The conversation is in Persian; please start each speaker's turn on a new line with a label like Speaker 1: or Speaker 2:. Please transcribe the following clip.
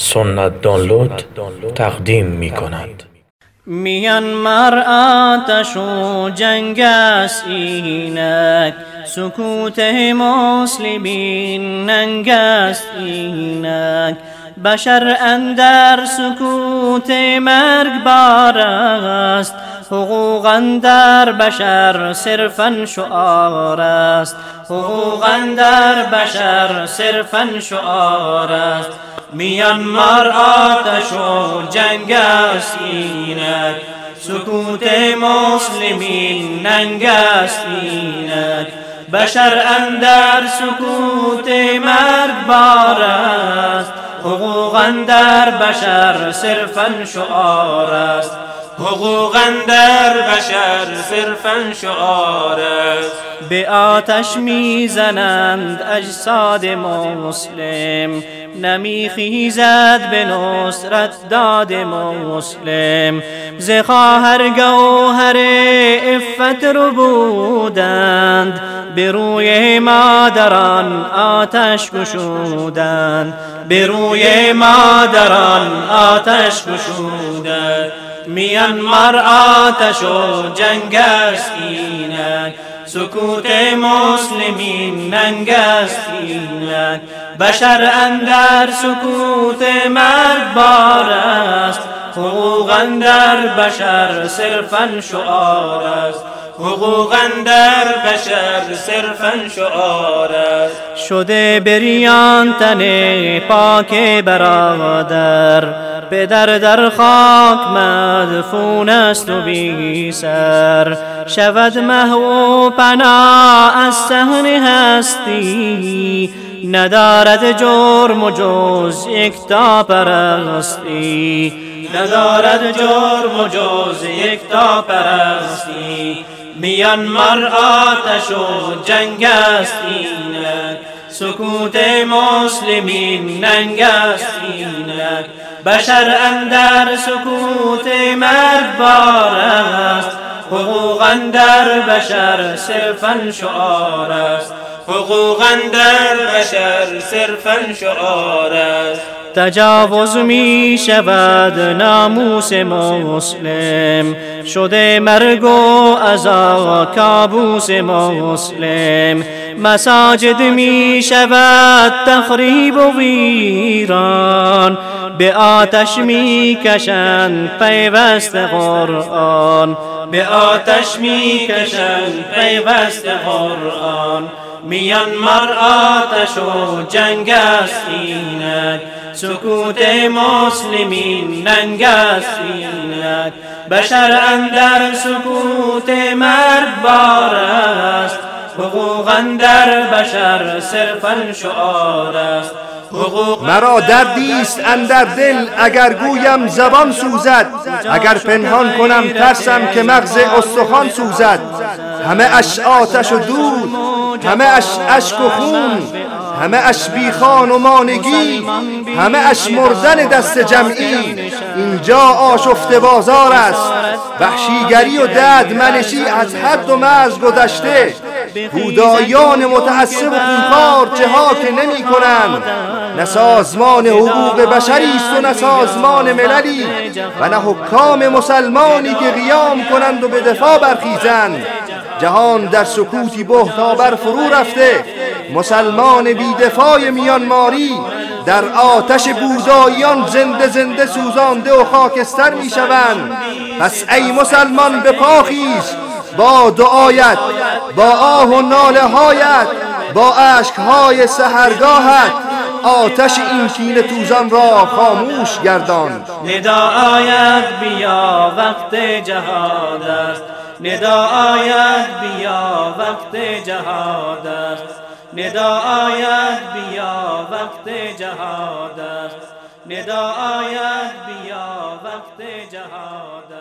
Speaker 1: سنت دانلود تقدیم می کند
Speaker 2: میانمار آتش و جنگ است اینک سکوت مسلمین ننگ است اینک. بشر اندر سکوت مرگ بار است حقوق در بشر صرفا شعار است. حقوق در بشر صرفا شعار است. میانمار آتش و جنگ است سکوت مسلمین ننگ است اینک بشر اندر سکوت مرگ بار است حقوق در بشر صرفا شعار است حقوق در بشر صرفا شعار است به آتش می‌زنند اجساد مسلم نمیخیزد به نصرت داد مسلم. ز خواهر گوهر افت رو بودند. به روی مادران آتش گشودند. به روی مادران آتش گشودند. میان مر آتش و جنگ است اینک. سکوت مسلمین ننگ است اینک. بشر اندر سکوت مرگ بار است. حقوق اندر بشر صرفا شعار است. حقوق در بشر صرفا شعار است. شده بریان تن پاک برادر. پدر در خاک مدفون است و بی سر. شود محو پناه از سهن هستی. ندارد جرم و جز تا پرستی. ندارد جرم و جز تا پرستی. میان مر آتش و جنگ است اینک. سکوت مسلمین ننگ است اینک. بشر اندر سکوت مرگ بار است. حقوق اندر بشر صرفا شعار است. حقوق در بشر صرفا شعار است. تجاوز می شود ناموس مسلم. شده مرگ و ازا کابوس مسلم. مساجد می شود تخریب و ویران. به آتش می کشند پیوست قرآن. به آتش می کشند پیوست قرآن. میان مر آتش و جنگ است اینک سکوت مسلمین ننگ است اینک بشر اندر سکوت مرگ بار است. حقوق اندر بشر صرفا شعار است.
Speaker 3: مرا دردی است اندر دل اگر گویم زبان سوزد. اگر پنهان کنم ترسم که مغز استخوان سوزد. همه اش آتش و دود. همه اش اشک و خون همه اش بیخان و مانگی همه اش مردن دست جمعی. اینجا آشفته بازار است. وحشیگری و دد منشی از حد و مرز گذشته. بودایان متعصب و خونخوار چه ها که نمی کنند. نه سازمان حقوق بشری است و نه سازمان مللی. و نه حکام مسلمانی که قیام کنند و به دفاع برخیزند. جهان در سکوتی بر فرو رفته. مسلمان بیدفاع میانماری در آتش بوداییان زنده زنده سوزانده و خاکستر می‌شوند. پس ای مسلمان به پاخیز با دعایت با آه و ناله هایت با های سهرگاهت آتش این کین توزان را خاموش گردان.
Speaker 2: ندا آید بیا وقت جهاد است. ندا آید بیا وقت جهاد است. ندا آید بیا وقت جهاد است. ندا آید بیا وقت جهاد